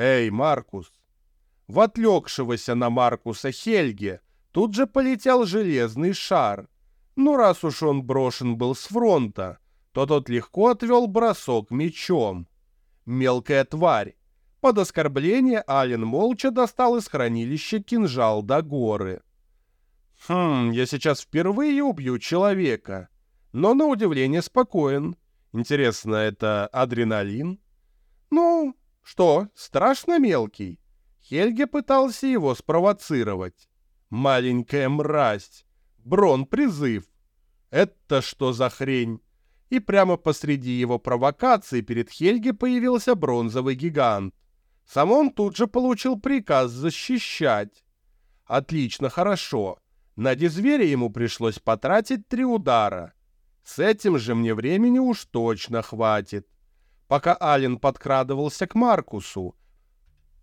«Эй, Маркус!» В отлегшегося на Маркуса Хельге тут же полетел железный шар. Ну, раз уж он брошен был с фронта, то тот легко отвел бросок мечом. Мелкая тварь. Под оскорбление Ален молча достал из хранилища кинжал до горы. «Хм, я сейчас впервые убью человека, но на удивление спокоен. Интересно, это адреналин?» «Ну, что, страшно мелкий?» Хельге пытался его спровоцировать. «Маленькая мразь! Брон-призыв! Это что за хрень?» И прямо посреди его провокации перед Хельге появился бронзовый гигант. Сам он тут же получил приказ защищать. Отлично, хорошо. На дизвере ему пришлось потратить три удара. С этим же мне времени уж точно хватит. Пока Ален подкрадывался к Маркусу,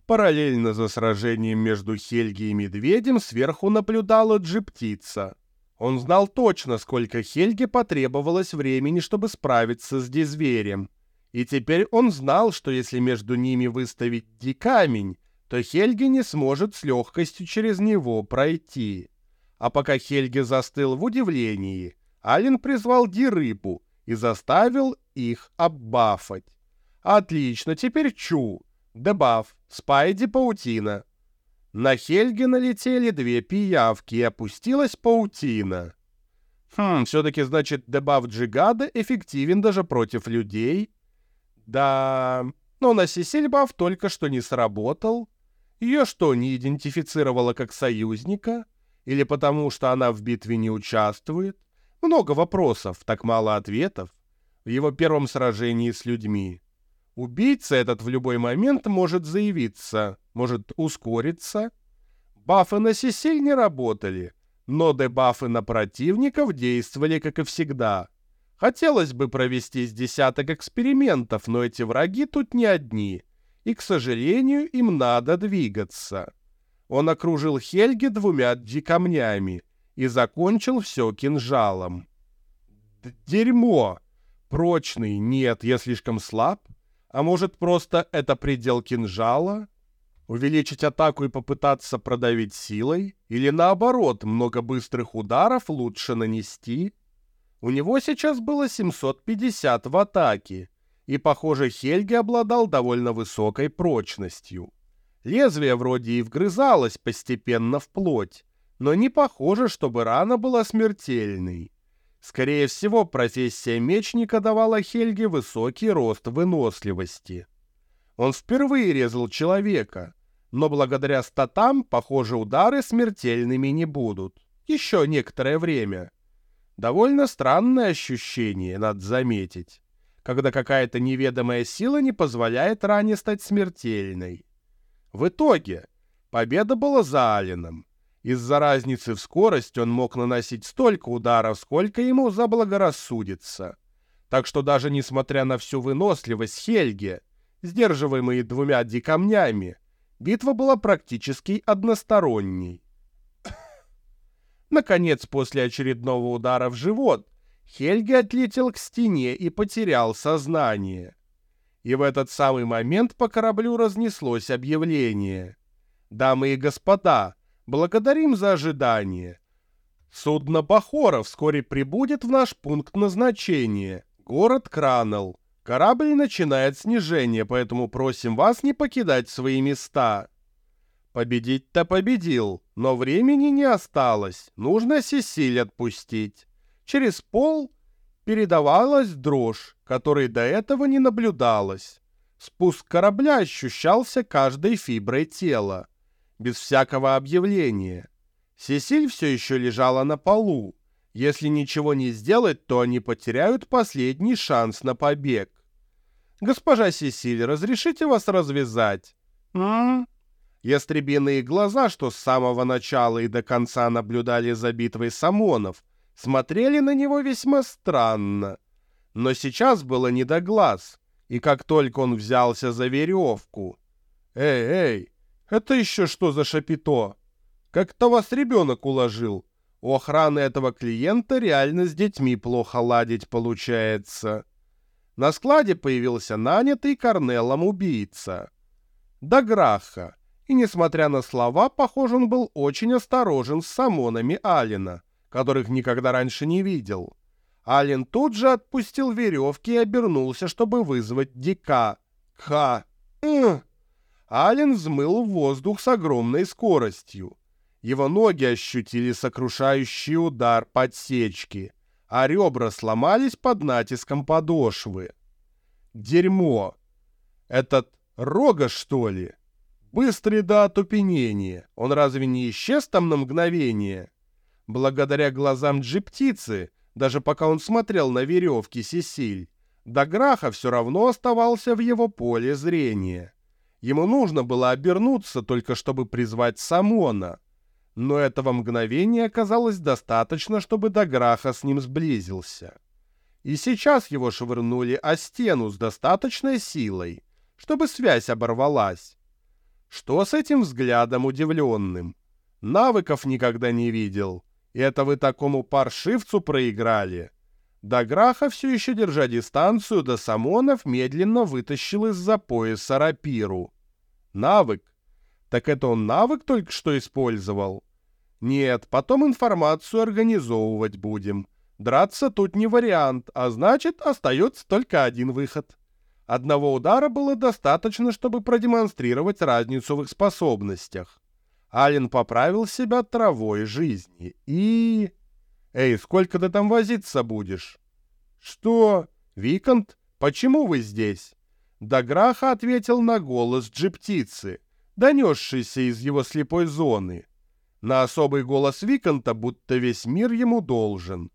параллельно за сражением между Хельги и Медведем сверху наблюдала джиптица. Он знал точно, сколько Хельге потребовалось времени, чтобы справиться с дизверем. И теперь он знал, что если между ними выставить дикамень, то Хельге не сможет с легкостью через него пройти. А пока Хельге застыл в удивлении, Ален призвал Дирыпу и заставил их оббафать. Отлично, теперь Чу. Дебаф. Спайди паутина. На Хельге налетели две пиявки и опустилась паутина. Хм, все-таки, значит, дебаф Джигада эффективен даже против людей. Да, но на Сесиль баф только что не сработал. Ее что, не идентифицировала как союзника? Или потому, что она в битве не участвует? Много вопросов, так мало ответов. В его первом сражении с людьми. Убийца этот в любой момент может заявиться, может ускориться. Бафы на Сесиль не работали, но дебафы на противников действовали, как и всегда. Хотелось бы провести с десяток экспериментов, но эти враги тут не одни, и, к сожалению, им надо двигаться. Он окружил Хельги двумя камнями и закончил все кинжалом. Дерьмо! Прочный, нет, я слишком слаб. А может, просто это предел кинжала? Увеличить атаку и попытаться продавить силой? Или наоборот, много быстрых ударов лучше нанести? У него сейчас было 750 в атаке, и, похоже, Хельги обладал довольно высокой прочностью. Лезвие вроде и вгрызалось постепенно в плоть, но не похоже, чтобы рана была смертельной. Скорее всего, профессия мечника давала Хельге высокий рост выносливости. Он впервые резал человека, но благодаря статам, похоже, удары смертельными не будут. Еще некоторое время. Довольно странное ощущение, надо заметить, когда какая-то неведомая сила не позволяет ране стать смертельной. В итоге победа была за Алином. Из-за разницы в скорости он мог наносить столько ударов, сколько ему заблагорассудится. Так что даже несмотря на всю выносливость Хельги, сдерживаемые двумя дикамнями, битва была практически односторонней. Наконец, после очередного удара в живот, Хельги отлетел к стене и потерял сознание. И в этот самый момент по кораблю разнеслось объявление. «Дамы и господа, благодарим за ожидание. Судно Бахора вскоре прибудет в наш пункт назначения, город Кранел. Корабль начинает снижение, поэтому просим вас не покидать свои места». Победить-то победил, но времени не осталось, нужно Сесиль отпустить. Через пол передавалась дрожь, которой до этого не наблюдалось. Спуск корабля ощущался каждой фиброй тела, без всякого объявления. Сесиль все еще лежала на полу. Если ничего не сделать, то они потеряют последний шанс на побег. «Госпожа Сесиль, разрешите вас развязать?» «М-м-м?» Ястребиные глаза, что с самого начала и до конца наблюдали за битвой самонов, смотрели на него весьма странно. Но сейчас было не до глаз, и как только он взялся за веревку... «Эй, эй, это еще что за шапито? Как-то вас ребенок уложил. У охраны этого клиента реально с детьми плохо ладить получается». На складе появился нанятый Корнелом убийца. до Граха. И, несмотря на слова, похоже, он был очень осторожен с самонами Алина, которых никогда раньше не видел. Ален тут же отпустил веревки и обернулся, чтобы вызвать Дика. Ха! М! Ален взмыл в воздух с огромной скоростью. Его ноги ощутили сокрушающий удар подсечки, а ребра сломались под натиском подошвы. Дерьмо! Этот рога, что ли? Быстрый до отупенения. Он разве не исчез там на мгновение? Благодаря глазам джиптицы, даже пока он смотрел на веревки Сесиль, до Граха все равно оставался в его поле зрения. Ему нужно было обернуться только чтобы призвать Самона. Но этого мгновения оказалось достаточно, чтобы до Граха с ним сблизился. И сейчас его швырнули о стену с достаточной силой, чтобы связь оборвалась. Что с этим взглядом удивленным? Навыков никогда не видел. Это вы такому паршивцу проиграли. До Граха, все еще держа дистанцию, до Самонов медленно вытащил из-за пояса рапиру. Навык? Так это он навык только что использовал? Нет, потом информацию организовывать будем. Драться тут не вариант, а значит, остается только один выход. Одного удара было достаточно, чтобы продемонстрировать разницу в их способностях. Ален поправил себя травой жизни и... «Эй, сколько ты там возиться будешь?» «Что? Викант? Почему вы здесь?» Даграха ответил на голос джиптицы, донесшийся из его слепой зоны. На особый голос Виканта, будто весь мир ему должен.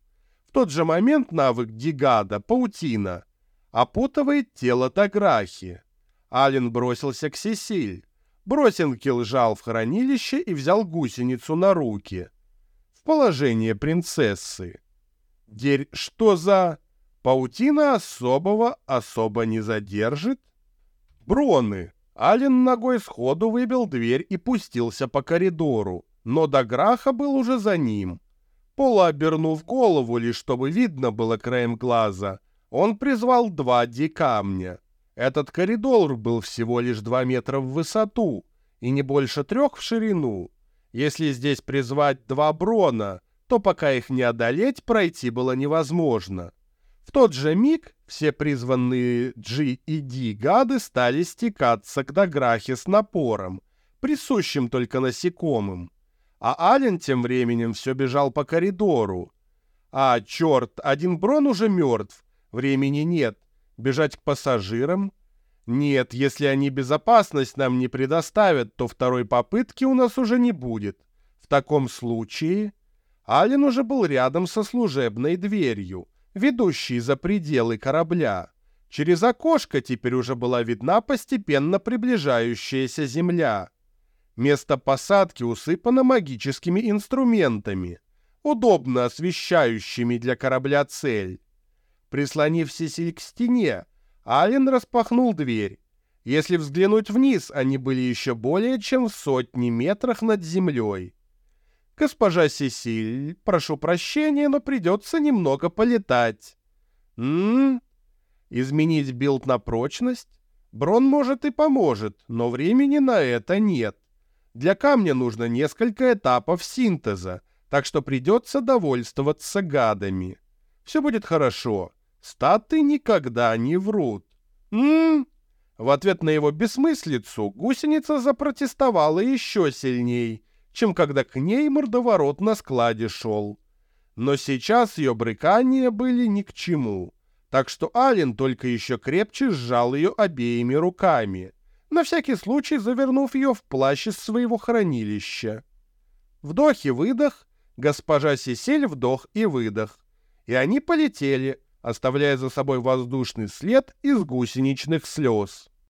В тот же момент навык Дигада, паутина, опутывает тело Даграхи. Ален бросился к Сесиль. Бросинки лжал в хранилище и взял гусеницу на руки. В положение принцессы. Дерь, что за... Паутина особого особо не задержит? Броны. Ален ногой сходу выбил дверь и пустился по коридору, но до Граха был уже за ним. Полуобернув голову, лишь чтобы видно было краем глаза, он призвал два дикамня. Этот коридор был всего лишь 2 метра в высоту и не больше трех в ширину. Если здесь призвать два брона, то пока их не одолеть, пройти было невозможно. В тот же миг все призванные G и D гады стали стекаться к Даграхе с напором, присущим только насекомым. А Ален тем временем все бежал по коридору. А, черт, один Брон уже мертв, времени нет, Бежать к пассажирам? Нет, если они безопасность нам не предоставят, то второй попытки у нас уже не будет. В таком случае... Ален уже был рядом со служебной дверью, ведущей за пределы корабля. Через окошко теперь уже была видна постепенно приближающаяся земля. Место посадки усыпано магическими инструментами, удобно освещающими для корабля цель. Прислонив Сесиль к стене, Ален распахнул дверь. Если взглянуть вниз, они были еще более чем в сотни метрах над землей. «Госпожа Сесиль, прошу прощения, но придется немного полетать». «М-м-м? Изменить билд на прочность? Брон может и поможет, но времени на это нет. Для камня нужно несколько этапов синтеза, так что придется довольствоваться гадами. Все будет хорошо. Статы никогда не врут. М? В ответ на его бессмыслицу гусеница запротестовала еще сильней, чем когда к ней мордоворот на складе шел. Но сейчас ее брыкания были ни к чему, так что Ален только еще крепче сжал ее обеими руками, на всякий случай завернув ее в плащ из своего хранилища. Вдох и выдох, госпожа Сисель вдох и выдох, и они полетели, оставляя за собой воздушный след из гусеничных слез.